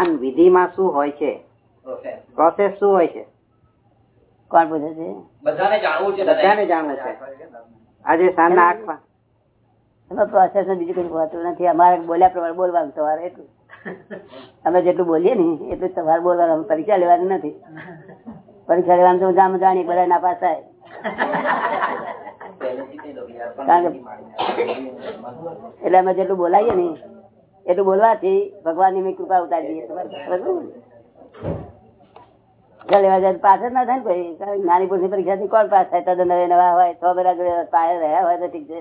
અને વિધિમાં શું હોય છે? પ્રોસેસ શું હોય છે? કોણ પૂછે છે? બધાને જાણવું છે બધાને જાણવું છે. આજે સાંજના આંખમાં એમાં પ્રોસેસ બીજું કઈ હોતું નથી. અમારે બોલ્યા પ્રમાણે બોલવાનું તમારે એટલું. અમે જેટલું બોલીએ ને એટલું જ તમારે બોલવાનું. અમે પરીક્ષા લેવાની નથી. પરીક્ષા લેવાનું તો જામ જાણી બધા ના પાસ થાય કારણ કે- એટલે અમે જેટલું બોલાવીએ ને એટલું બોલવાથી ભગવાનની કૃપા ઉતારી દઈએ ને? થાય ને કોઈ? નાની કે નાની પુરુષની પરીક્ષાથી કોણ પાસ થાય? તદ્દન નવે નવા હોય, છ બધા જોડે પાસે રહ્યા હોય તો ઠીક છે.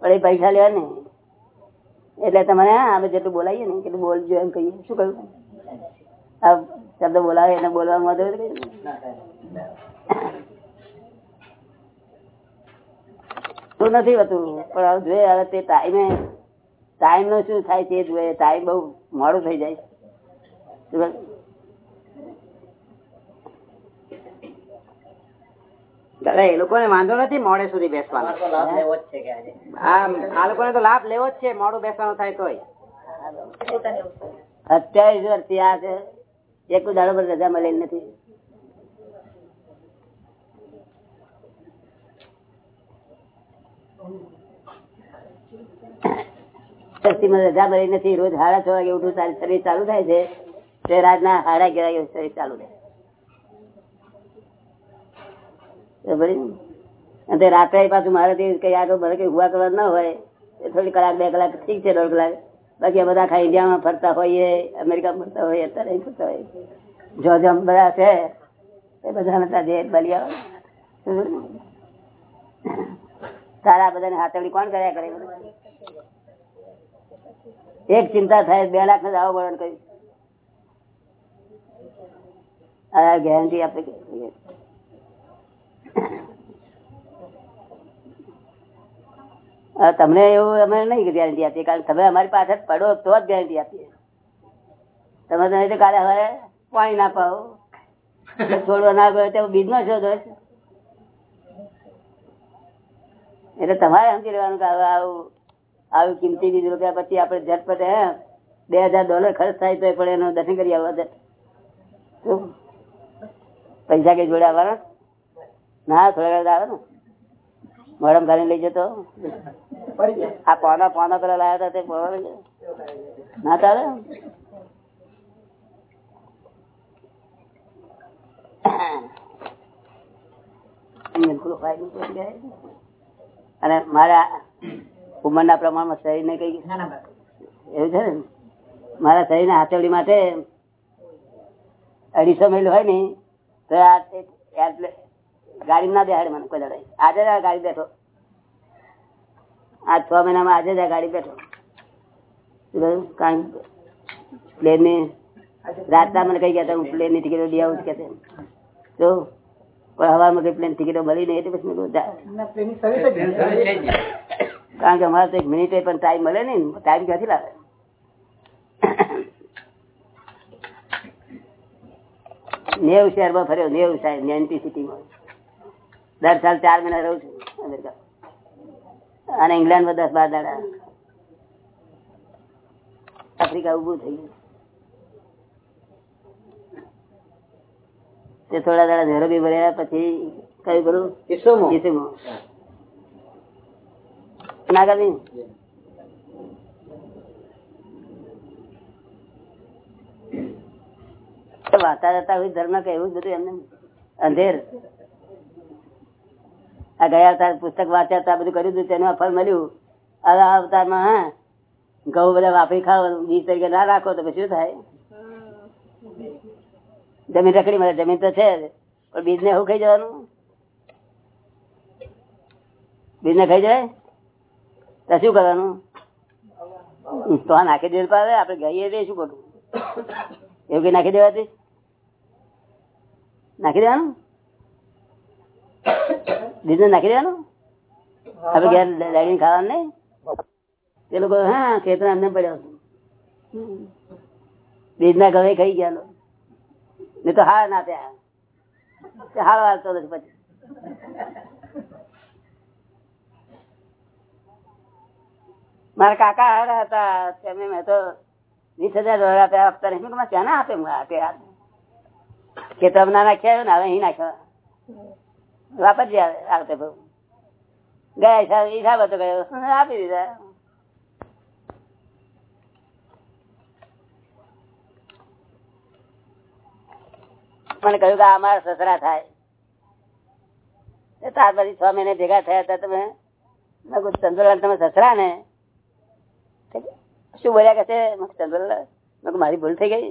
પણ એ પરીક્ષા લેવા ને એટલે તમારે, હા આપણે જેટલું બોલાવીએ ને કેટલું બોલજો એમ કહીએ. શું કહ્યું? શબ્દ બોલાવે એને નથી? નથી હોતું. પણ હવે જોઈએ, હવે તે ટાઈમે ટાઈમનું શું થાય તે જોઈએ ટાઈમ બહુ મોડું થઈ જાય. એ લોકો દાદા એ લોકોને વાંધો નથી મોડે સુધી બેસવાનો. આ લોકોને તો લાભ લેવો જ છે મોડું બેસવાનું થાય તોય. અત્યાવીસ વર્ષ આ છે એક દાડો પર રજા મળેલી નથી. સસ્તીમાં રજા ભરી નથી, રોજ સાડા છ વાગે ઉઠું, તારી શરીર ચાલુ થાય છે, તે રાતના સાડા અગિયાર વાગે શરીર ચાલુ થાય તે રાત્રે પાછું મારે કઈ આગળ મારે કઈ હુવા કરવા ના હોય થોડી કલાક, બે કલાક ઠીક છે, દોઢ કલાક. બાકી બધા આખા ઇન્ડિયામાં ફરતા હોઈએ, અમેરિકામાં ફરતા હોઈએ, અત્યારે ફરતા હોઈએ. જો જમ બધા છે, એ બધા નતા જે બલિયા સારા બધાને હાથવડી કોણ કર્યા કરે? એક ચિંતા થાય, બે લાખ આવો બળણ કરી આ ગેરંટી આપે તમને એવું અમે નહીં ગેરંટી આપીએ કારણ તમે અમારી પાછળ પડો તો જ ગેરંટી આપીએ. તમે તમે તો કાલે હવે પાણી ના પાવ. છોડવા ના ગયો તો બીજ નો શોધો એટલે તમારે સમજી લેવાનું કે હવે આવું આવું કિંમતી બીજ રૂપિયા પછી આપણે ઝટપટ, હે, બે હજાર ડોલર ખર્ચ થાય તો પણ એનો દર્શન કરી આવવા પૈસા કઈ જોડે આવવાના? ના, થોડા ઘણા આવે ને. મોડમ ખાલી લઈ જતો. આ પોના પોના પેલા લાયા હતા તે પોના ના ચાલે. અને મારા ઉંમરના પ્રમાણમાં શરીર ને કઈ એવું છે ને? મારા શરીર ના હાથવડી માટે અઢીસો માઇલ હોય ને તો ગાડી ના દેહાડે મને કોઈ લડાઈ આજે જ ગાડી બેઠો. આ છ મહિનામાં આજે જ ગાડી બેઠો? કારણ પ્લેનની રાતના મને કઈ ગયા હું પ્લેનની ટિકિટો લઈ આવું. કે તો પણ હવામાં કઈ પ્લેન ટિકિટો મળી નહીં એટલે પછી. કારણ કે અમારે તો એક મિનિટે પણ ટાઈમ મળે નહીં ટાઈમ ક્યાંથી લાવે? નેવું શહેરમાં ફર્યો નેવું સાહેબ નેન્ટી સિટીમાં દર સાલ ચાર મહિના રહું છું અમેરિકા અને ઇંગ્લેન્ડમાં દસ બાર દાડા. આફ્રિકા ઉભું થઈ ગયું. તે થોડા દાડા ઝેરો બી ભર્યા પછી કયું કરું ઈસુમાં. ઈસુમાં. વાતા જતા હોય ધર્મ કે એવું બધું એમને અંધેર આ ગયા અવતાર પુસ્તક વાંચ્યા હતા બધું કર્યું હતું તેનું ફળ મળ્યું હવે આ અવતારમાં હા ઘઉં બધા વાપરી ખાવ બીજ તરીકે ના રાખો તો પછી શું થાય જમીન રખડી મળે જમીન તો છે. પણ બીજ ને શું ખાઈ જવાનું બીજ ને ખાઈ જાય શું કરવાનું? તો આ નાખી દેવું પાવે આપડે ગઈએ તે શું ખોટું એવું કઈ નાખી દેવાથી? નાખી દેવાનું? ને નાખી દેવાનું? આપડે ઘેર લાગીને ખાવાનું નહીં? તે લોકો હા ખેતર એમને પડ્યો બીજ ના ઘરે ખાઈ ગયા. નહીં તો હાર ના ત્યાં હાર વાળતો નથી પછી. મારા કાકા હારા હતા તેમને મેં તો વીસ હજાર ડોલર આપ્યા આપતા નહીં મેં ક્યાં ના આપે? હું આપે. કે તમે ના નાખ્યા ને હવે અહીં નાખ્યો વાપરજે આવે આવતે બહુ ગયા હિસાબ હિસાબ હતો ગયો. આપી દીધા. મને કહ્યું કે અમારા સસરા થાય. એ ત્યાર પછી છ મહિને ભેગા થયા હતા તમે. ચંદ્રલાલ તમે સસરા ને શું બોલ્યા કે ચંદ્રલાલ મેં મારી ભૂલ થઈ ગઈ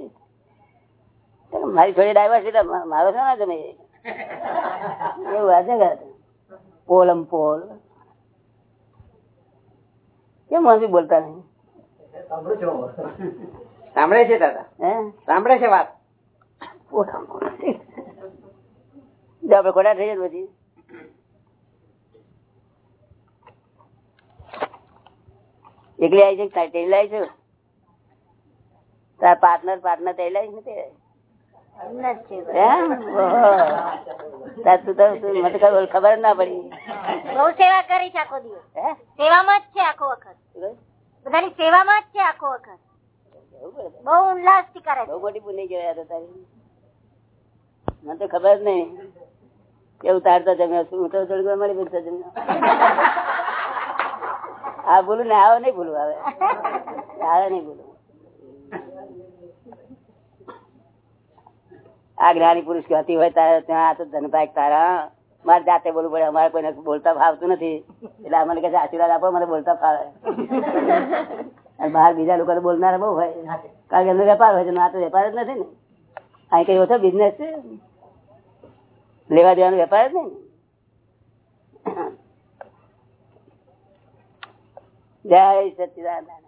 મારી થોડી ડાયવર્સ એટલે મા- મારો છે ને તમે એવું આજે પોલમ પોલ કેમ મને બોલતા નહીં સાંભળે છે દાદા હે સાંભળે છે વાત આપણે ખોટા થઈ જાય પછી એકલી આવી છે તેલી લાવી છું? તાર પાર્ટનર પાર્ટનર તેલી લાવી છે ખબર ના પડી. બહુ સેવા કરી છે આખો દિવસ. સેવામાં જ છે આખો વખત. બધાની સેવામાં જ છે આખો વખત. બહુ ઉલ્લાસથી કરે બહુ મોટી ભૂલી ગયા તારી. મને તો ખબર જ નહીં. કે ઉતારતો જમ્યો. છું હું તો થોડી વાર મળી બધો જમ્યો. આ ભૂલું ને આવે નહીં ભૂલું આવે આવે નહીં ભૂલું આ જ્ઞાની પુરુષ કહેતી હોય તારે, ત્યાં આ તો ધનભાઈ તારા મારે જાતે બોલવું પડે, અમારે કોઈને બોલતા ફાવતું નથી. એટલે મને કહે આશીર્વાદ આપો, મને બોલતા ફાવે. અને બહાર બીજા લોકો બોલનારા બહુ હોય. કારણ કે એમનો વેપાર હોય છે આ તો વેપાર જ નથી ને. અહીં કઈ ઓછો બિઝનેસ છે? લેવા દેવાનો વેપાર જ નહીં જય સચિદાનંદ.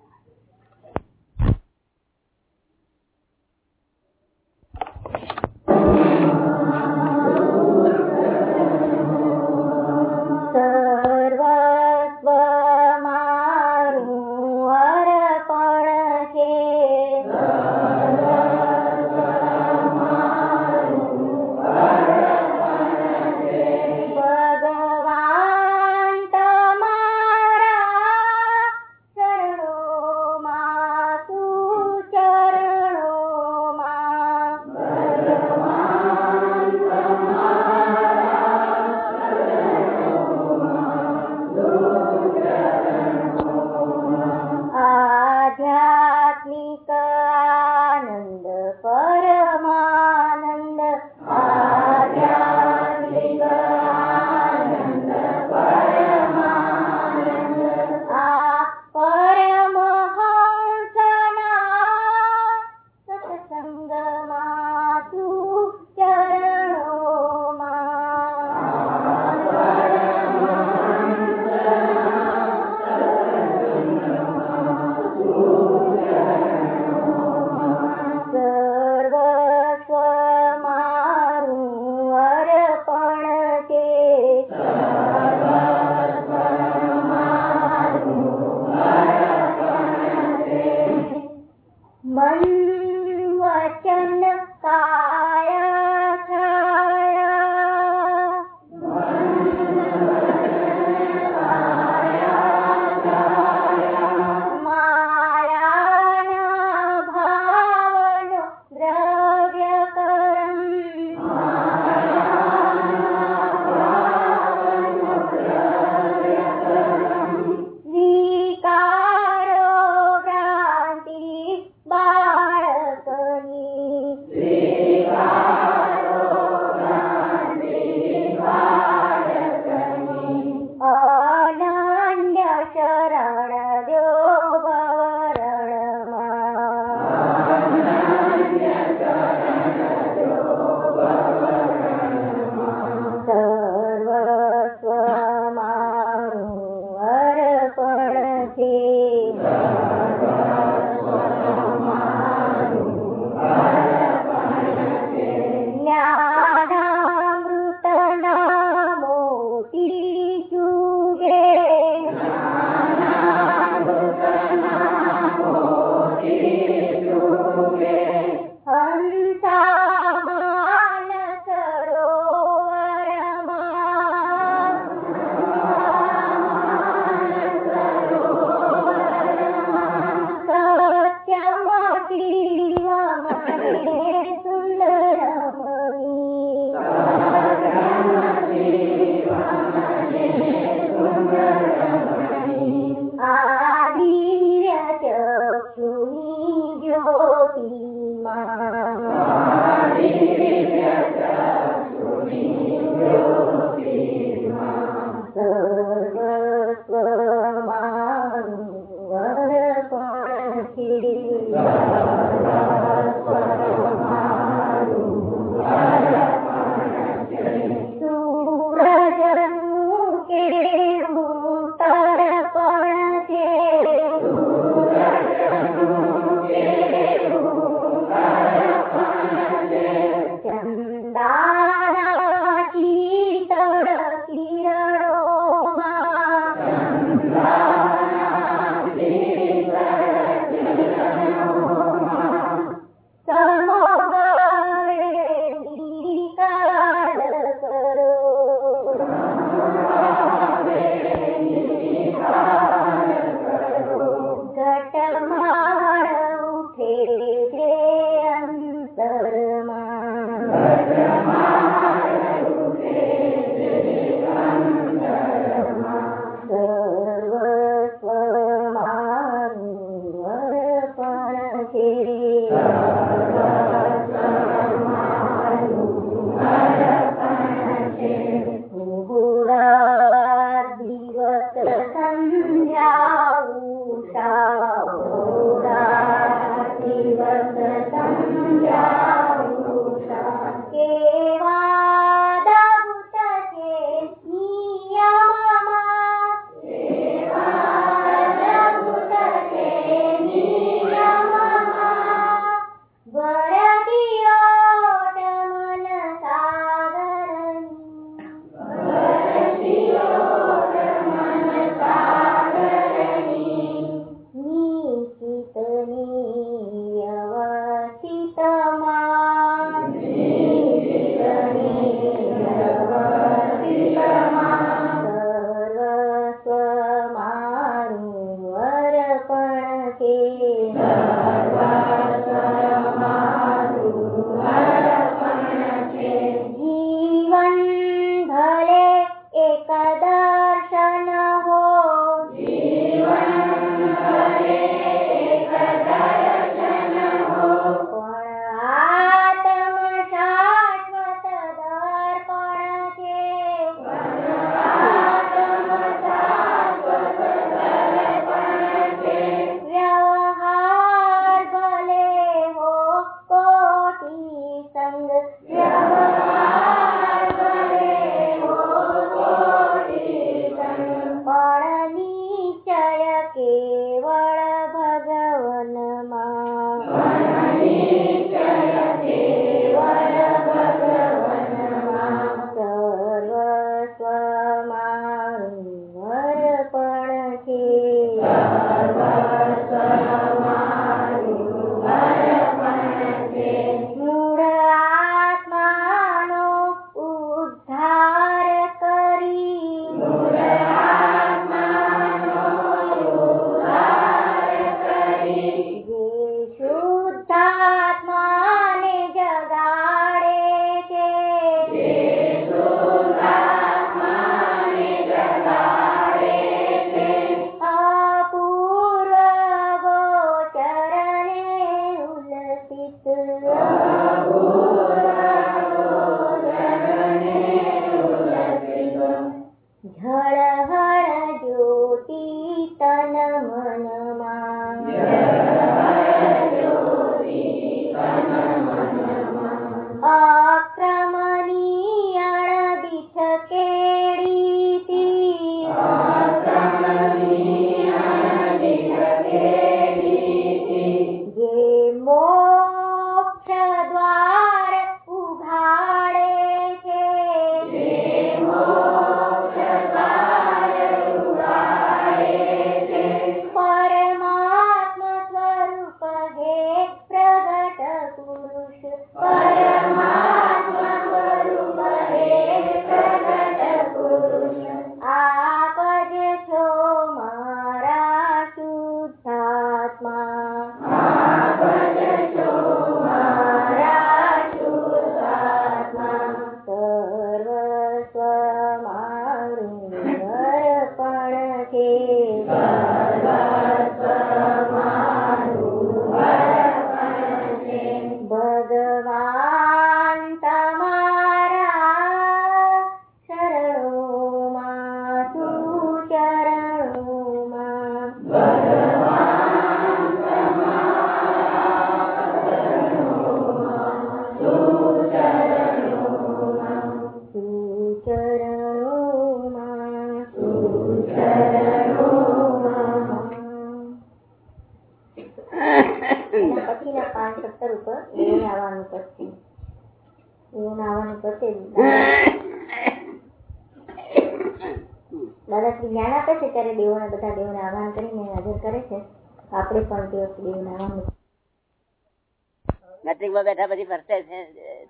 માં બેઠા પછી ફરતે છે.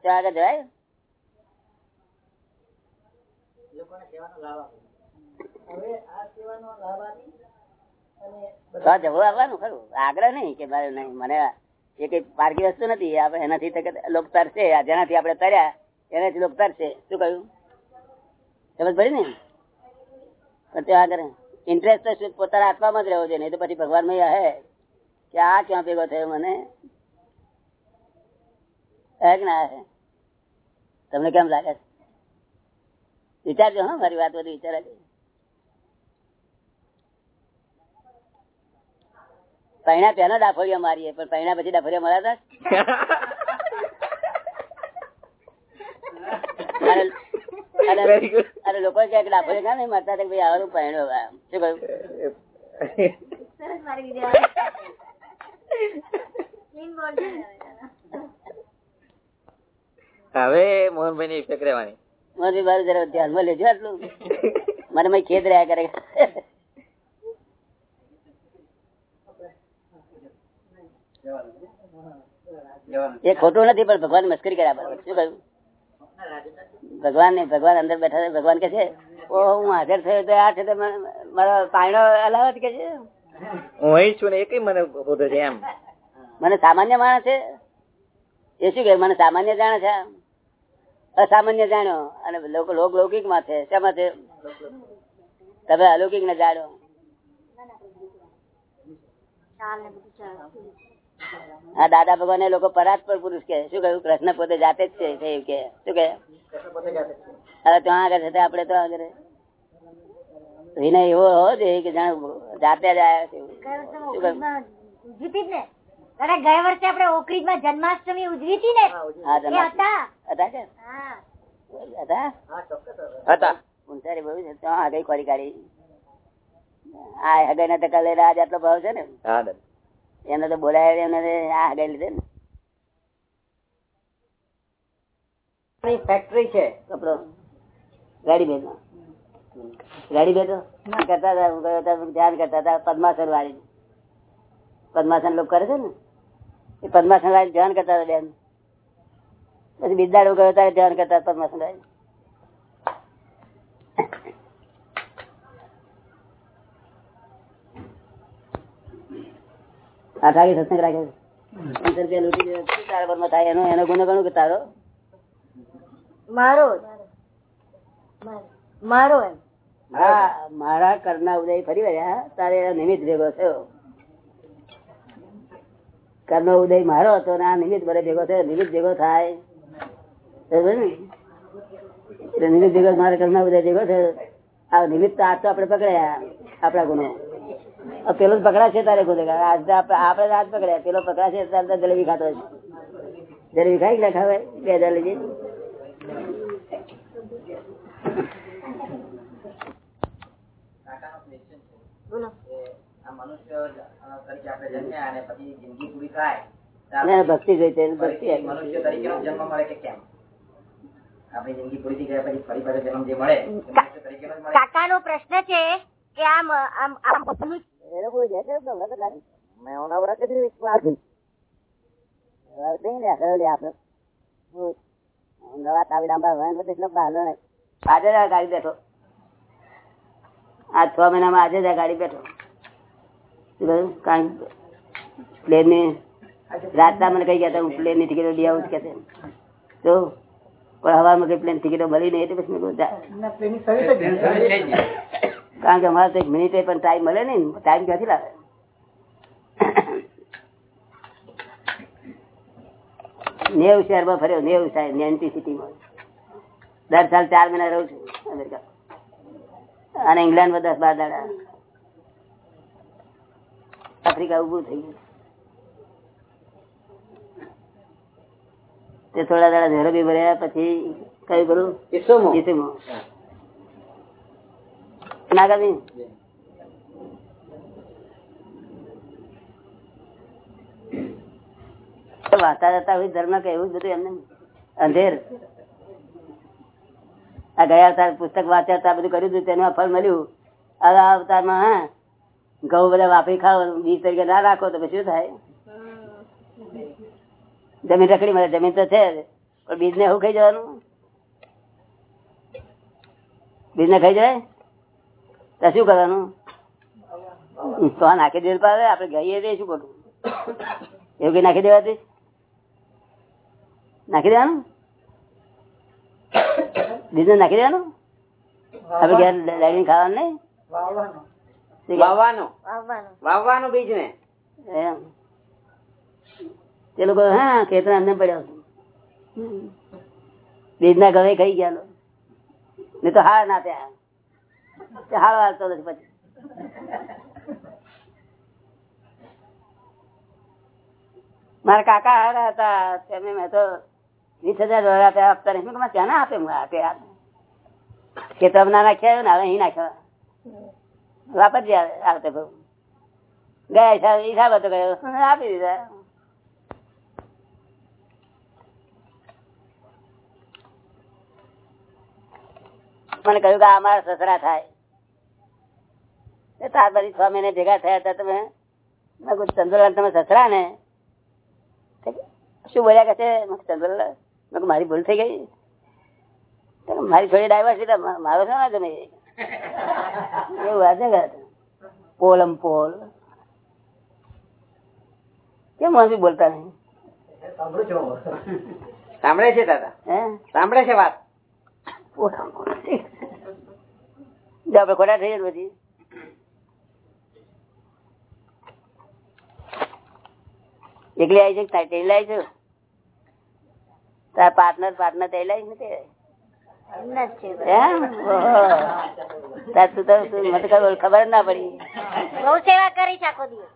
તો આગળ જવાય? જવું આવવાનું ખરું? આગ્રહ નહીં કે મારે નહીં. મને એ કઈ પારકી વસ્તુ નથી આપણે એનાથી લોક તરશે જેનાથી આપણે તર્યા એનાથી લોક તરશે શું કહ્યું? સમજ પડી ને? પણ ત્યાં આગળ ઇન્ટરેસ્ટ તો પોતાના આત્મામાં જ રહેવો જોઈએ. નહીં તો પછી ભગવાનમાં હે કે આ ક્યાં ભેગો થયો મને? ના તમને કેમ લાગે છે? વિચારજો હા મારી વાત બધી વિચારજો પૈણા પહેલા ડાફોડિયા મારીએ પણ પૈણા પછી ડાફોડિયા મરાતા હતા? લોકો કે ડાફોડિયા કામ નહીં મારતા? ભાઈ આવવાનું પૈણો હવે શું કહ્યું? સરસ મારી વિદ્યા ક્લીન બોલ છે હવે મોહનભાઈ ની ઇફેક્ટ રહેવાની. મોહનભાઈ મારું જરા ધ્યાનમાં લેજો આટલું. મને મેં ખેદ રહ્યા કરે. એ ખોટું નથી પણ ભગવાન મસ્કરી કર્યા બરાબર. શું કહ્યું? ભગવાન ને ભગવાન અંદર બેઠા ભગવાન કે છે ઓ હું હાજર થયો તો આ છે મારો પાયણો અલાવત કે છે? હું અહીં છું ને એ કઈ મને બોધે છે એમ? મને સામાન્ય માણસ છે. એ શું કે મને સામાન્ય જાણે છે અસામાન્ય જાણ્યો અને લોકો માં છે. શેમાં છે? તમે અલૌકિક ને જાણો. આ દાદા ભગવાન લોકો પરાત્પર પુરુષ કે, શું કહ્યું? કૃષ્ણ પોતે જાતે જ છે એવું કે. શું કે હવે ત્યાં આગળ છે આપડે તો આગળ. વિનય એવો હોવો જોઈએ કે જાણે જાતે જ આવ્યા છે દાદા ગયા વર્ષે આપણે ઓક્રીજમાં જન્માષ્ટમી ઉજવી હતી ને? ફેક્ટરી છે. કપડો. ગાડી બેનો ગાડી બેઠો કરતા હતો, ધ્યાન કરતા હતા પદ્માસન વાળી પદ્માસન લોકો કરે છે ને? એ પદ્માસન વાળી ધ્યાન કરતા હતા બેન. પછી બિદાડો ગયો ત્યારે ધ્યાન કરતા પદ્માસન સત્સંગ પંદર રૂપિયા લૂંટી તારા થાય? એનો એનો ગુનો ગણું કે તારો? મારો મારો એમ. હા મારા કરના ઉદય ફરી વળ્યા. તારે નિમિત્ત ભેગો થયો. કરનો ઉદય મારો હતો ને આ નિમિત્ત ભરે ભેગો થયો નિમિત્ત ભેગો થાય. ને? એટલે નિમિત્ત ભેગો મારે કર્મ ઉદય ભેગો થયો. આ નિમિત્ત આજ તો આપડે પકડ્યા આપણા ગુનો. પેલો જ પકડાશે તારે ગુનો. આજ તો આપણે આપણે આજ પકડ્યા. પેલો પકડાશે તારે તો જલેબી ખાતો છે જલેબી ખાઈ કે ના ખાવે બે હજાર લઈ જઈએ બોલો આ મનુષ્ય તરીકે આપણે જન્મ્યા અને પછી જિંદગી પૂરી થાય ભક્તિ ભક્તિ મનુષ્ય તરીકેનો જન્મ મળે કે કેમ? આપણી જિંદગી પૂરી થઈ ગયા પછી ફરી પાછો જન્મ જે મળે મનુષ્ય કાકા નો પ્રશ્ન છે કે આમ આમ આમ. મેં ઓના કેટલી વિશ્વાસ. આજે જ આ ગાડી બેઠો. આ છ મહિનામાં આજે જ આ ગાડી બેઠો. પ્લેનની રાતના મને કઈ ગયા હતા હું પ્લેનની ટિકિટો લઈ આવું કે તો પણ હવામાં કઈ પ્લેન ટિકિટો મળી નહીં એટલે પછી. કારણ કે અમારે તો એક મિનિટે પણ ટાઈમ મળે નહીં ટાઈમ ક્યાંથી લાવે? નેવું શહેરમાં ફર્યો નેવું સાહેબ નેન્ટી સિટીમાં દર સાલ ચાર મહિના રહું છું અમેરિકા અને ઇંગ્લેન્ડમાં દસ બાર દાડા. આફ્રિકા ઉભું થઈ ગયું. તે થોડા દાડા ઝેરો બી ભર્યા પછી કયું કરું? ઈસુમો. ઈસુમો. વાતા વાંચતા જતા હોય ધર્મ કે એવું બધું એમને. અંધેર. આ ગયા અવતાર પુસ્તક વાંચ્યા બધું કર્યું હતું તેનું ફળ મળ્યું. આ અવતારમાં હા ઘઉં બધા વાપરી ખાઓ બીજ તરીકે ના રાખો તો શું થાય? જમીન રખડી મળે જમીન તો છે પણ બીજ ને ખાઈ જવાનું? બીજ ને ખાઈ જાય તો શું કરવાનું? તો નાખી દેવું પાડે આપડે ગઈએ તે શું કરવું એવું કઈ નાખી દેવાથી નાખી દેવાનું? બીજ નાખી દેવાનું? આપડે ઘેર લાવીને ખાવાનું નહીં? વાવવાનું વાવવાનું. વાવવાનું. વાવવાનું બીજ ને. તે લોકો હા ખેતર એમને પડ્યો બીજ ના ગવે ખાઈ ગયા લો. તો હાર ના ત્યાં હાર હાલતો નથી પછી. મારા કાકા હારા હતા. તેમને મેં તો વીસ હજાર દોરા ત્યાં આપતા નહીં. ત્યાં ક્યાં ના આપે? હું આપે આપે ખેતર ના નાખ્યા ને હવે અહીં નાખ્યા. વાપરજે આવતે બહુ ગયા હિસાબ હિસાબ હતો ગયો. આપી દીધા. મને કહ્યું કે અમારા સસરા થાય. તાર પછી છ મહિને ભેગા થયા હતા તમે. ચંદ્રલાલ તમે સસરા ને શું બોલ્યા કે છે? ચંદ્રલાલ મારી ભૂલ થઈ ગઈ. મારી થોડી ડાયવર્સિટી મારો છે ને તમે એવું વાત છે પોલમ પોલ? કેમ મને બોલતા નહીં? સાંભળે છે દાદા. હે? સાંભળે છે વાત. આપડે ખોટા થઈ જાય પછી. એકલી આવી છે કે તેલી આવી છે? તારા પાર્ટનર પાર્ટનર તેલી આવી છે ને ખબર ના પડી. બહુ સેવા કરી છે આખો દિવસ.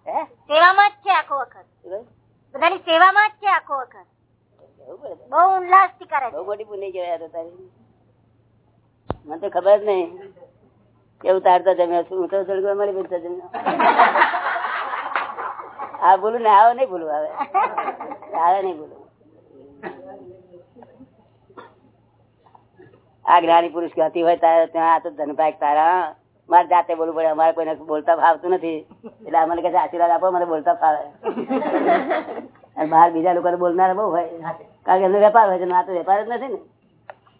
સેવામાં જ છે આખો વખત. બધાની સેવામાં જ છે આખો વખત. બહુ ઉલ્લાસથી કરે બહુ મોટી પુણ્ય કહેવાય તારી. મને તો ખબર જ નહીં. કેવું તારતા જમ્યા છું? હું તો સળગવા મળી બધું જમ્યો. આ ભૂલું ને આવો નહીં ભૂલું આવે આવે નહીં બોલું આ જ્ઞાની પુરુષ કહેતી હોય તારે ત્યાં આ તો ધનભાઈ તારા. મારે જાતે બોલવું પડે, અમારે કોઈને બોલતા ફાવતું નથી. એટલે અમને કહે આશીર્વાદ આપો, મને બોલતા ફાવે. બહાર બીજા લોકો બોલનાર બહુ હોય. કારણ કે એમનો વેપાર હોય છે આ તો વેપાર જ નથી ને.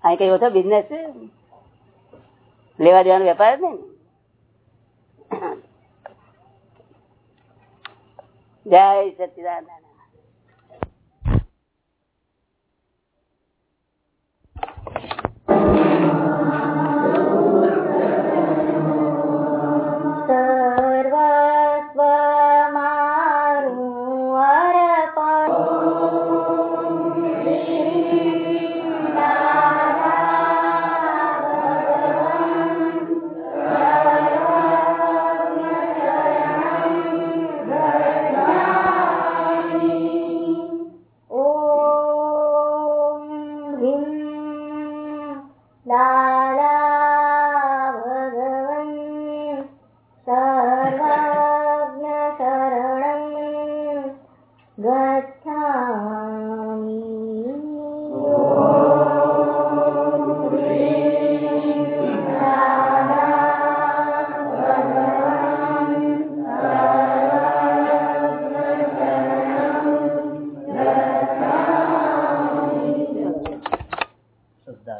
અહીં કઈ ઓછો બિઝનેસ છે? લેવા દેવાનો વેપાર જ નહીં જય સચિદાનંદ.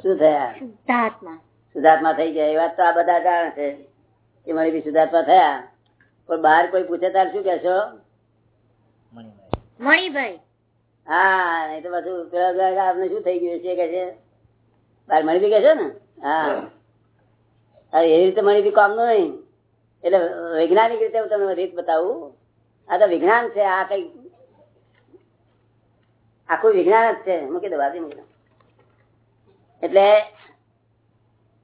શું થયા? શુદ્ધાત્મા સુધાર્થમાં થઈ ગયા. એ વાત તો આ બધા જાણે છે કે મારી બી સુધાર્થમાં થયા. પણ બહાર કોઈ પૂછે તાર શું કેશો મણીભાઈ. હા નહીં તો બધું પેલા આપને શું થઈ ગયું? છે કે છે? બાર મળી બી કે છે ને? હા. હા. એવી રીતે મળી બી કામનું નહીં. એટલે વૈજ્ઞાનિક રીતે હું તમને રીત બતાવું. આ તો વિજ્ઞાન છે આ કઈ આખું વિજ્ઞાન જ છે. મૂકી દો વાત મૂકી દો. એટલે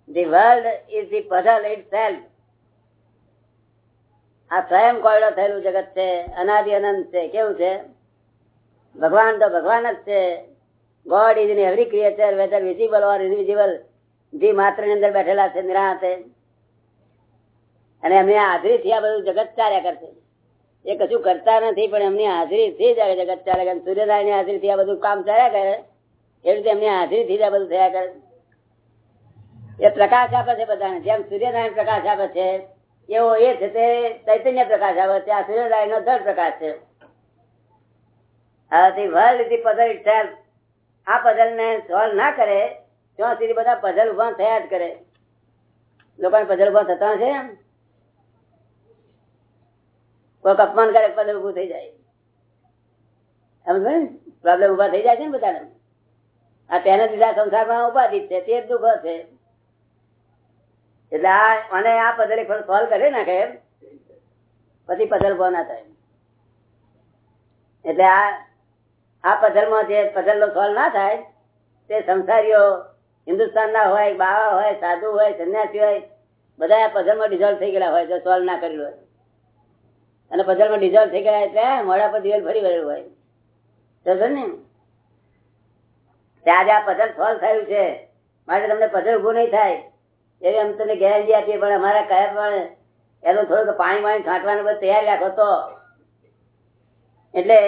the world is the puzzle itself આ સ્વયં કોયડો થયેલું જગત છે, અનાદિ અનંત છે, કેવું છે? ભગવાન તો ભગવાન જ છે. God is in every creature whether visible or invisible જે માત્રની અંદર બેઠેલા છે, નિરાંતે. અને એમને હાજરી થી આ બધું જગત ચાલ્યા કરશે. એ કશું કરતા નથી, પણ એમની હાજરી થી જ જગત ચાલે સૂર્યનારાયણની હાજરી થી આ બધું કામ ચાલ્યા કરે. એ રીતે એમની હાજરી થી આ બધું થયા કરે એ પ્રકાશ આપે છે બધાને. જેમ સૂર્યનારાયણ પ્રકાશ આપે છે, એવો એ છે તે ચૈતન્ય પ્રકાશ આપે છે. આ સૂર્યનારાયણ નો ધડ પ્રકાશ છે. આથી વર્લ્ડ આ પઝલ ને સોલ્વ ના કરે, ત્યાં સુધી બધા પઝલ ઊભા થયા જ કરે. લોકોને પઝલ ઊભા થતા છે કોઈક અપમાન કરે પઝલ ઉભું થઈ જાય. પ્રોબ્લેમ ઊભા થઈ જાય છે ને બધાને? આ તેને લીધા સંસારમાં ઉપાધિ છે, તે દુઃખ છે. એટલે આ અને આ પઝલ સોલ્વ કરે નાખે પછી પધલ ઊભો ના થાય. એટલે આ આ પઝલમાં જે પઝલ નો સોલ્વ ના થાય, તે સંસારીઓ હિન્દુસ્તાન ના હોય, બાવા હોય, સાધુ હોય, સંન્યાસી હોય બધા આ પઝલમાં ડિઝોલ્વ થઈ ગયેલા હોય, જો સોલ્વ ના કરેલું હોય. અને પઝલમાં ડિઝોલ્વ થઈ ગયા એટલે મોડા પર દિવેલ ફરી વળેલું હોય સમજ ને? આજે આ પઝલ સોલ્વ થયું છે માટે તમને પઝલ ઉભું નહીં થાય એવી અમે તમને ગેરંટી આપીએ પણ અમારા કયા પણ એનું થોડુંક પાણી પાણી છાંટવાનું બધું તૈયાર રાખો તો એટલે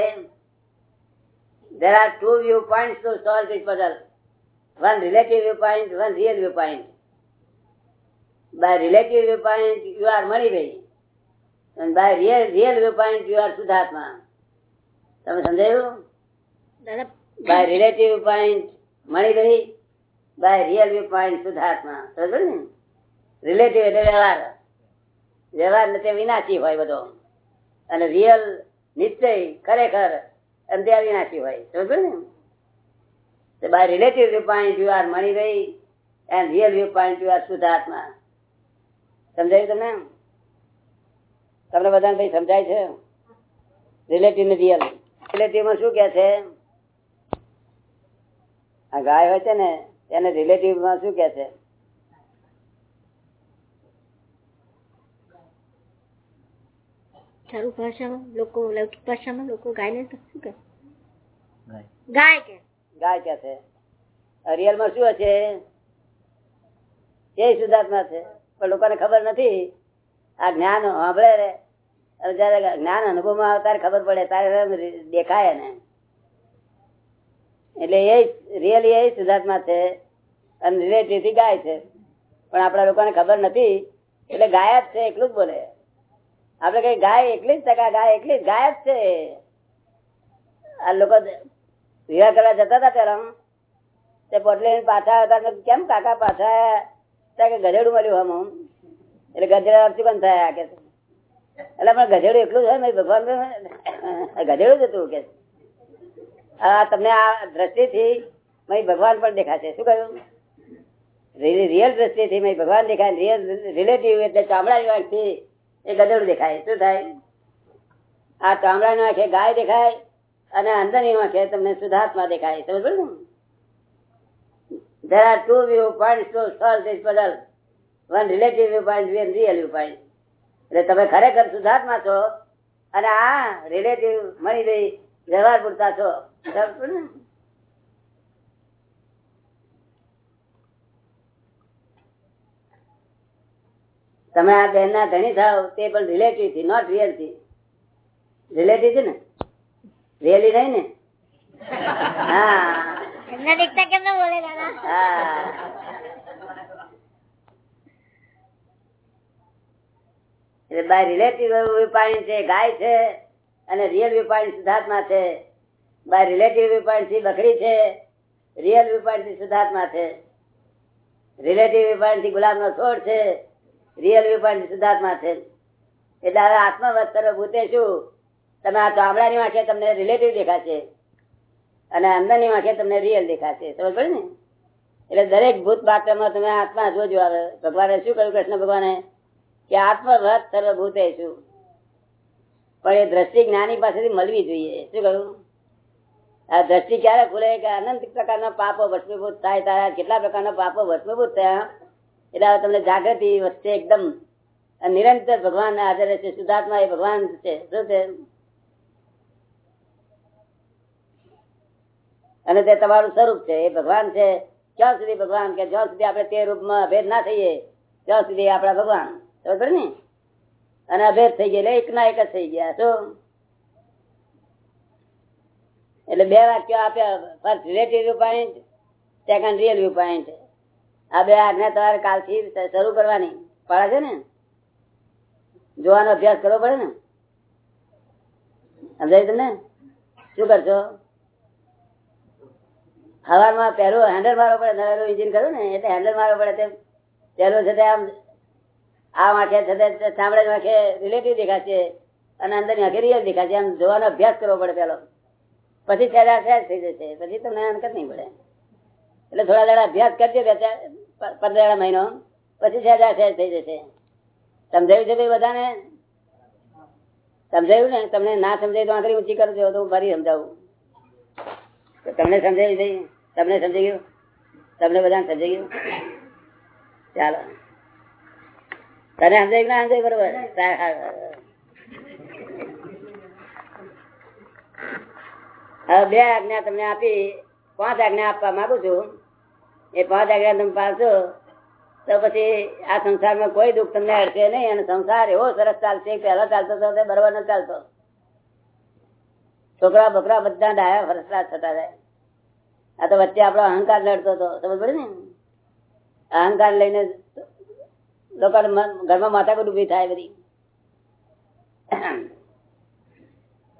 there are two viewpoints to solve this puzzle. One relative viewpoint, one real viewpoint. By relative viewpoint, you are Manibhai. And by real real viewpoint, you are Siddhartha. તમે સમજાયું દાદા by relative point Manibhai by real viewpoint શુદ્ધાત્મા. સમજો ને? Relative એટલે વ્યવહાર. વ્યવહાર ને તે વિનાશી હોય બધો. અને રિયલ નિશ્ચય ખરેખર અને તે અવિનાશી હોય. સમજો ને? By relative viewpoint you are Manibhai and real viewpoint you are શુદ્ધાત્મા. સમજાયું તમને? તમને બધાને ભાઈ સમજાય છે? રિલેટિવ ને રિયલ રિલેટિવમાં શું કે છે? આ ગાય હોય છે ને એને રિલેટિવમાં શું કે છે? સારું ભાષામાં લોકો લૌકિક ભાષામાં લોકો ગાયને શું કે? ગાય. કે? ગાય કે છે. માં શું છે એ શુદ્ધાત્મા છે. પણ લોકોને ખબર નથી. આ જ્ઞાન સાંભળે રે. અને જયારે જ્ઞાન અનુભવમાં આવે ત્યારે ખબર પડે. ત્યારે દેખાય ને એટલે એ રિયલી એ સિદ્ધાર્થમાં છે અને રિલેટિવથી ગાય છે. પણ આપણા લોકોને ખબર નથી, એટલે ગાય જ છે એટલું જ બોલે. આપડે કઈ ગાય એકલી જ ટકા, ગાય એકલી જ ગાય જ છે. આ લોકો વિવાહ કરવા જતા હતા પેલા તે પોટલી પાછા હતા. કેમ કાકા પાછા કે ગધેડું મળ્યું હમ એટલે ગધેડા અપચુકન થયા, કે એટલે પણ ગધેડું એટલું છે ભગવાન ગધેડું જ હતું, કે આ તમને આ દ્રષ્ટિથી ભગવાન પણ દેખાશે. શું કહ્યું? રિયલ દ્રષ્ટિથી ભગવાન દેખાય રિયલ રિલેટિવ એટલે ચામડાની વાંખથી એ ગધેડું દેખાય. શું થાય? આ ચામડાની આંખે ગાય દેખાય અને અંદરની આંખે તમને સુધાર્થમાં દેખાય. સમજ ને? There are two viewpoints to solve this puzzle. One relative viewpoint, one real viewpoint. એટલે તમે ખરેખર શુદ્ધાત્મા છો અને આ રિલેટિવ મળી ગઈ વ્યવહાર પૂરતા છો. ને? તમે આ બેન ના ધણી થાવ તે પણ રિલેટિવથી નોટ રિયલથી. રિલેટિવ છે ને? રિયલી નહીં ને? હા. દેખતા કેમ ના બોલે દાદા? એટલે બાય રિલેટિવ પાણી છે ગાય છે. અને રિયલ વ્યુપોઈન્ટ સિદ્ધાર્થમાં છે. બાય રિલેટિવ વ્યુપોઈન્ટથી બકરી છે. રિયલ વ્યુપોઈન્ટથી સિદ્ધાર્થમાં છે. રિલેટિવ વ્યુપોઈન્ટથી ગુલાબ નો છોડ છે. રિયલ વ્યુપોઈન્ટથી સિદ્ધાર્થમાં છે. એટલે હવે આત્મવત તરફ ભૂતે શું? તમે આ ચામડાની વાંખે તમને રિલેટિવ દેખાશે. અને અંદરની વાંખે તમને રિયલ દેખાશે. સમજ પડે ને? એટલે દરેક ભૂત બાટમાં તમે આત્મા જોજો આવે ભગવાને શું કહ્યું કૃષ્ણ ભગવાને? કે આત્મવત સર્વભૂતે શું? પણ એ દ્રષ્ટિ જ્ઞાની પાસેથી મળવી જોઈએ. શું કહ્યું આ દ્રષ્ટિ ક્યારે ખુલે કે અનંત પ્રકારના પાપો ભસ્મીભૂત થાય તારા? કેટલા પ્રકારના પાપો ભસ્મીભૂત થયા? એટલે તમને જાગૃતિ વચ્ચે એકદમ નિરંતર ભગવાન આધારે છે. શુદ્ધાત્મા એ ભગવાન છે. શું છે? અને તે તમારું સ્વરૂપ છે. એ ભગવાન છે. ક્યાં સુધી ભગવાન કે જ્યાં સુધી આપણે તે રૂપમાં ભેદ ના થઈએ, ત્યાં સુધી આપણા ભગવાન. બરોબર ને? અને અભેદ થઈ ગયા એક ના એક જ થઈ ગયા, શું? એટલે બે વાક્યો આપ્યા first relative viewpoint second real viewpoint આ બે આજ્ઞા તમારે કાલથી શરૂ કરવાની. પડે છે ને? જોવાનો અભ્યાસ કરવો પડે ને? સમજાય તમને? શું કરશો? હવારમાં પહેલું હેન્ડલ મારવો પડે નવેલું ઇન્જિન કર્યું ને? એટલે હેન્ડલ મારવો પડે તેમ. પહેલું છે તે આમ આ વાંખે ચામડા વાંખે રિલેટિવ દેખાશે અને અંદર આંખે રિયલ દેખાશે આમ જોવાનો અભ્યાસ કરવો પડે પેલો. પછી સહેજા સહેજ થઈ જશે. પછી તમને અંકત નહીં પડે એટલે થોડા દાડા અભ્યાસ કરજો બે ચાર પંદર મહિનો. પછી સહેજા સહેજ થઈ જશે. સમજાયું છે ભાઈ બધાને? સમજાયું ને? તમને ના સમજાય તો આંકડી ઊંચી કરજો તો હું ફરી સમજાવું. તમને સમજાયું દઈ. તમને સમજાઈ ગયું? તમને બધાને સમજાઈ ગયું? ચાલો. તને સમજાય ના સમજાય બરોબર. હવે બે આજ્ઞા તમને આપી પાંચ આજ્ઞા આપવા માંગુ છું. એ પાંચ આજ્ઞા તમે પાડશો તો પછી આ સંસારમાં કોઈ દુઃખ તમને અડશે નહીં અને સંસાર એવો સરસ ચાલશે પહેલો ચાલતો હતો તે બરોબર ન ચાલતો. છોકરા બકરા બધા ડાયા ફરસલા થતા જાય. આ તો વચ્ચે આપણો અહંકાર લડતો હતો સમજ પડે ને? અહંકાર લઈને લોકો ઘરમાં માથાકૂટ ઊભી થાય બધી.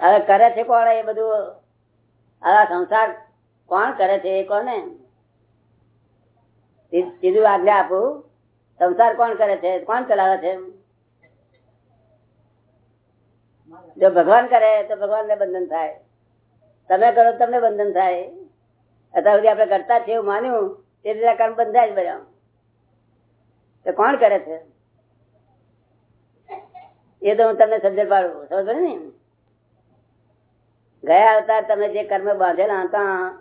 હવે કરે છે કોણ એ બધું? આ સંસાર કોણ કરે છે એ કોને સીધું આજ્ઞા આપું. સંસાર કોણ કરે છે? કોણ ચલાવે છે? જો ભગવાન કરે તો ભગવાન ને બંધન થાય. તમે કરો તમને બંધન થાય. અત્યાર સુધી આપણે કરતા છે એવું માન્યું. તે કર્મ બંધાય જ બધા. તો કોણ કરે છે? એ તો હું તમને સમજણ પાડું સમજ ને? ગયા અવતાર તમે જે કર્મ બાંધેલા હતા,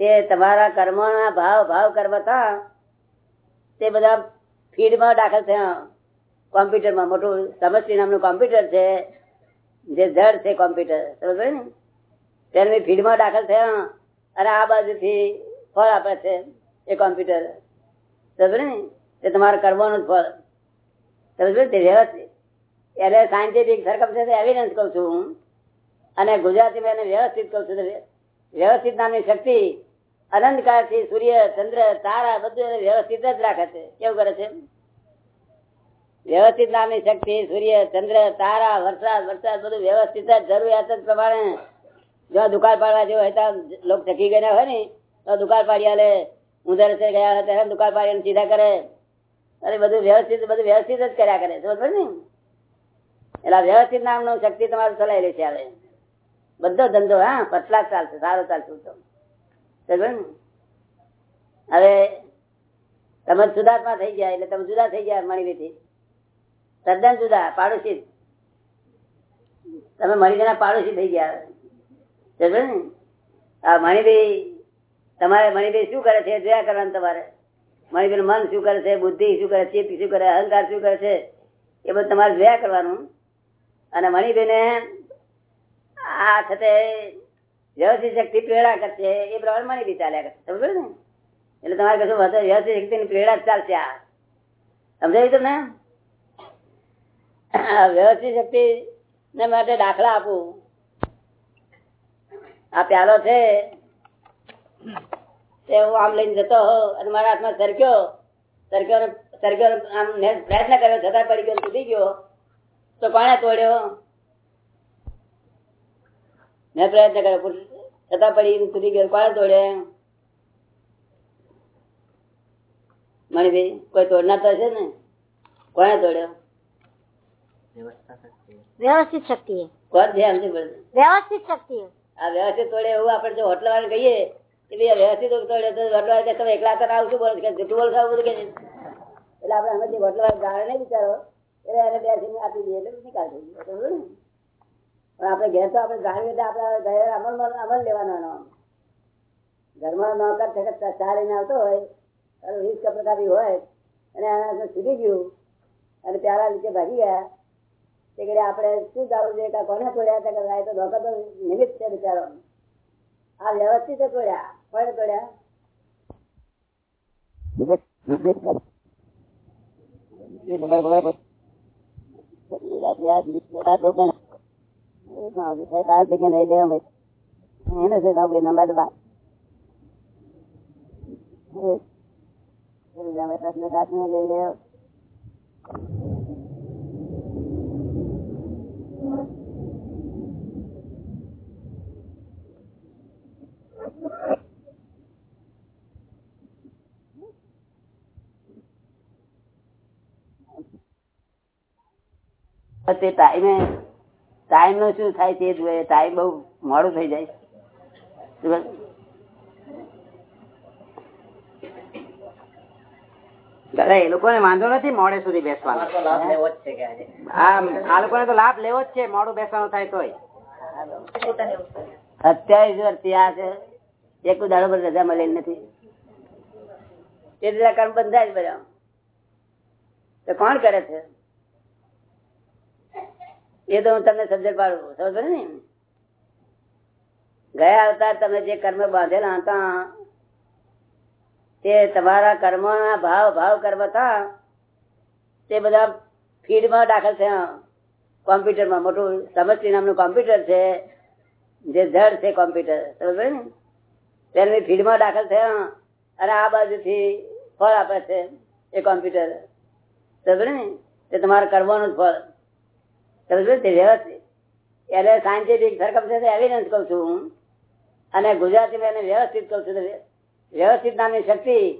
તે તમારા કર્મના ભાવ ભાવ કર્મ હતા તે બધા ફીડમાં દાખલ થયા. કોમ્પ્યુટરમાં મોટું સમસ્તી નામનું કોમ્પ્યુટર છે, જે જડ છે કોમ્પ્યુટર સમજ ને? તેની ફીડમાં દાખલ થયા અને આ બાજુથી ફળ આપે છે એ કોમ્પ્યુટર. તમારા કર્મોનું જ ફળ વ્યવસ્થિત એટલે સાયન્ટિફિક સરકમ એવિડન્સ કઉ છું અને ગુજરાતીમાં એને વ્યવસ્થિત કઉ છું. વ્યવસ્થિત નામની શક્તિ અનંતકાળથી સૂર્ય, ચંદ્ર, તારા બધું વ્યવસ્થિત જ રાખે છે. કેવું કરે છે? વ્યવસ્થિત નામની શક્તિ, સૂર્ય, ચંદ્ર, તારા, વરસાદ વરસાદ બધું વ્યવસ્થિત જરૂરિયાત પ્રમાણે. જો દુકાળ પાડવા જેવો હોય તો લોકો થકી ગયા હોય ને, તો દુકાળ પાડી આલે ઉધર ગયા ત્યારે દુકાળ પાડી સીધા કરે. અરે બધું વ્યવસ્થિત બધું વ્યવસ્થિત જ કર્યા કરે. સમજ ને? એટલે વ્યવસ્થિત નામનું શક્તિ તમારું ચલાવી લે છે હવે. બધો ધંધો, હા, પતલા ચાલશે, સારો ચાલશે તો હવે તમે સુધાર્થમાં થઈ ગયા, એટલે તમે જુદા થઈ ગયા મણીબી તદ્દન જુદા, પાડોશી. તમે મણીબી પાડોશી થઈ ગયા. ને? આ મણીબી તમારે મણીબી શું કરે છે? જોયા કરવાનું તમારે. મણીબી મન શું કરે છે? બુદ્ધિ શું કરે? ચિત્ત શું કરે? અહંકાર શું કરે છે? એ બધું તમારે જોયા કરવાનું. અને મણીબી આ છતે વ્યવસ્થિત શક્તિ પ્રેરણા કરશે. એ પ્રમાણે મણી ચાલ્યા કરશે. સમજો ને? એટલે તમારે કશું વ્યવસ્થિત શક્તિ ની પ્રેરણા ચાલશે આ. સમજાયું તમને? વ્યવસ્થિત શક્તિ ને માટે દાખલા આપું. આ પ્યાલો છે. તે હું આમ લઈને જતો અને મારા હાથમાં સરક્યો. સરક્યો સરક્યો આમ પ્રયત્ન કર્યો છતાં પડી ગયો તૂટી ગયો. તો કોને તોડ્યો? મેં પ્રયત્ન કર્યો છતાં પડી કૂદી ગયો. કોને તોડે મણીભાઈ કોઈ તોડના તો છે ને? કોને તોડ્યો? વ્યવસ્થિત શક્તિ. કોણ છે વ્યવસ્થિત શક્તિ. આ વ્યવસ્થિત તોડે એવું આપણે જો હોટલ વાળા કહીએ વ્યવસ્થિત કે તમે એકલા તો આવશું બોલો કે જૂઠું બોલ આવું બધું કે એટલે આપણે અમે જે હોટલ ગાળે નહીં વિચારો એટલે એને બેસીને આપી દઈએ એટલે નિકાલ થઈ ગયો પણ આપણે ઘેર તો આપણે જાણીએ એટલે આપણે ઘેર અમલ અમલ લેવાનો ઘરમાં નોકર છે ચા લઈને આવતો હોય વીસ કપડા હોય, અને એના સુધી ગયું, અને પ્યારા નીચે ભાગી ગયા, તે આપણે શું જાણવું જોઈએ કોને તોડ્યા હતા કે તો નોકર તો નિમિત્ત છે બિચારો આ વ્યવસ્થિત તોડ્યા કોને તોડ્યા એને છે ભાઈ નંબર બાર પ્રશ્ન તે ટાઈમે ટાઈમ નો શું થાય તે જોઈએ ટાઈમ બહુ મોડું થઈ જાય. દાદા એ લોકોને વાંધો નથી મોડે સુધી બેસવાનો. લાભ લેવો જ છે આ લોકોને તો લાભ લેવો જ છે મોડું બેસવાનું થાય તોય. સત્યાવીસ વર્ષ ત્યાં છે એક દાડો પર રજા મળેલી નથી. એટલે કર્મ બંધાય બધા તો કોણ કરે છે? એ તો હું તમને સમજણ પાડું સમજ ને ગયા અવતાર તમે જે કર્મ બાંધેલા હતા, તે તમારા કર્મ ભાવ ભાવ કર્મ હતા, તે બધા ફીડમાં દાખલ થયા. કોમ્પ્યુટરમાં મોટું સમસ્તી નામનું કોમ્પ્યુટર છે, જે જડ છે કોમ્પ્યુટર. સમજ ને તેની ફીડમાં દાખલ થયા અને આ બાજુથી ફળ આપે છે એ કોમ્પ્યુટર. સમજ ને તે તમારા કર્મનું જ ફળ. એટલે સાયન્ટિફિક સરકમ એવિડન્સ કઉ છું અને ગુજરાતીમાં એને વ્યવસ્થિત કઉ છું. વ્યવસ્થિત નામની શક્તિ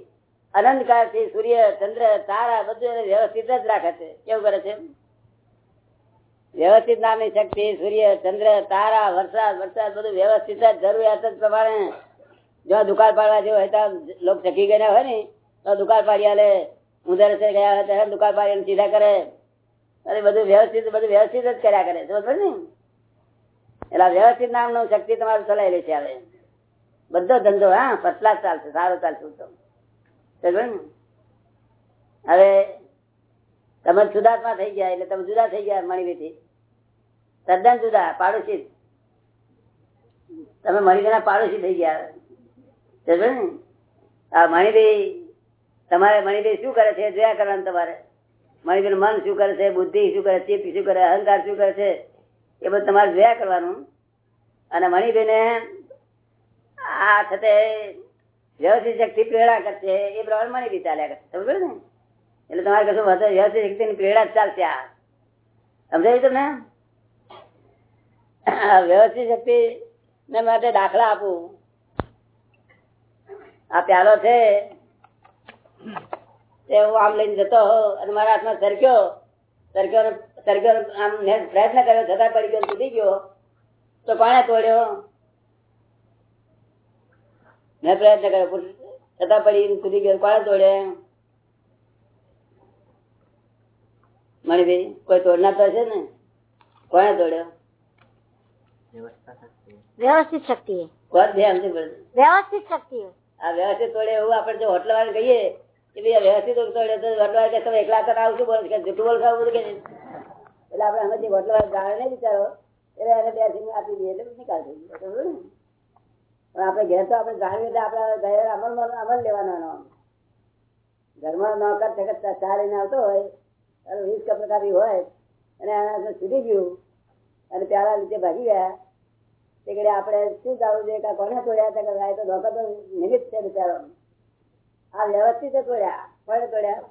અનંતકાળથી સૂર્ય, ચંદ્ર, તારા બધું વ્યવસ્થિત જ રાખે છે. કેવું કરે છે વ્યવસ્થિત નામની શક્તિ, સૂર્ય, ચંદ્ર, તારા, વરસાદ વરસાદ બધું વ્યવસ્થિત જ, જરૂરિયાત જ પ્રમાણે. જો દુકાળ પાડવા જેવો હોય તો લોકો ચકી ગયા હોય ને, તો દુકાળ પાડી આલે. ઉધર ગયા હોય ત્યારે દુકાળ પાડી સીધા કરે. અરે બધું વ્યવસ્થિત બધું વ્યવસ્થિત જ કર્યા કરે છે ને? એટલે વ્યવસ્થિત વ્યવસ્થિત નામનું શક્તિ તમારું ચલાવી છે હવે. બધો ધંધો, હા ક્લાસ ચાલશે, સારો ચાલશે તો ને? હવે તમે જુદાત્મા થઈ ગયા, એટલે તમે જુદા થઈ ગયા મણીબીથી તદ્દન જુદા, પાડોશી તમે મણીબીના પાડોશી થઈ ગયા. ને? આ મણીબી તમારે મણીબી શું કરે છે? જોયા કરવાનું તમારે. મણીબી મન શું કરે છે, બુદ્ધિ શું કરે ચિત્ત શું કરે, અહંકાર શું કરે છે, એ બધું તમારે જોયા કરવાનું. અને મણીબેને આ થતે વ્યવસ્થિત શક્તિ પ્રેરણા કરશે, એ પ્રમાણે મણીબી ચાલ્યા કરશે. સમજો ને? એટલે તમારે કશું વધુ વ્યવસ્થિત શક્તિ ની પ્રેરણા ચાલશે આ. સમજાયું તમને? વ્યવસ્થિત શક્તિ ને માટે દાખલા આપું. આ પ્યાલો છે. હું આમ લઈને જતો અને મારા હાથમાં સરક્યો. સરક્યો સરક્યો આમ પ્રયત્ન કર્યો છતાં પડી ગયો સુધી ગયો. તો કોને તોડ્યો? મેં પ્રયત્ન કર્યો છતાં પડી સુધી ગયો. કોને તોડે મણીભાઈ કોઈ તોડનાર તો છે ને? કોને તોડ્યો? વ્યવસ્થિત શક્તિ કોણ વ્યવસ્થિત શક્તિ આ વ્યવસ્થિત તોડે એવું આપણે જો હોટલ વાળા કહીએ એકલા તો આવું શું કે જૂઠું બોલ ખાવું આપણે અમે જે જાણે નહીં બિચારો, એટલે એને આપી દઈએ, એટલે નિકાલ થઈ ગયો પણ આપણે જાણીએ એટલે આપણે ઘરે ઘરમાં નોકર છકત ચા લઈને આવતો હોય વીસ કપ કાપી હોય, અને એના છૂટી ગયું, અને પ્યારા લીધે ભાગી ગયા. તે આપણે શું જાણવું કે કોને તોડ્યા હતા, કે તો નોકર તો નિમિત્ત છે બિચારો આ વ્યવસ્થિત જ તોડ્યા કોને તોડ્યા